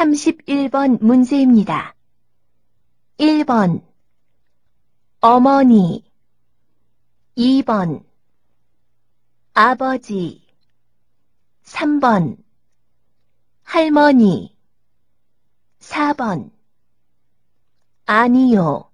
31번 문제입니다. 1번 어머니. 2번 아버지. 3번 할머니. 4번 아니요.